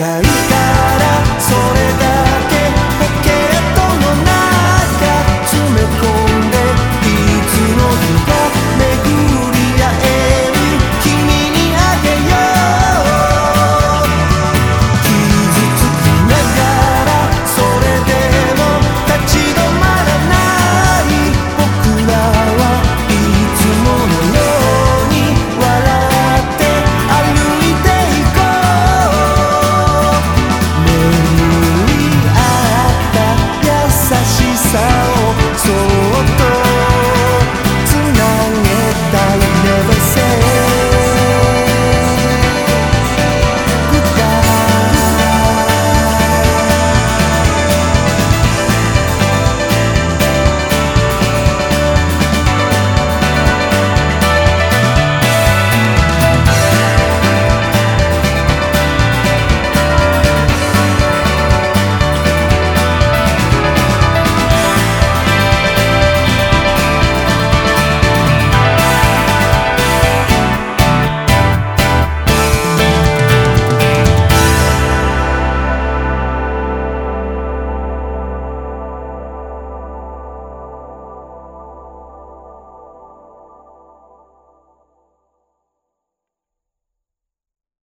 caricia.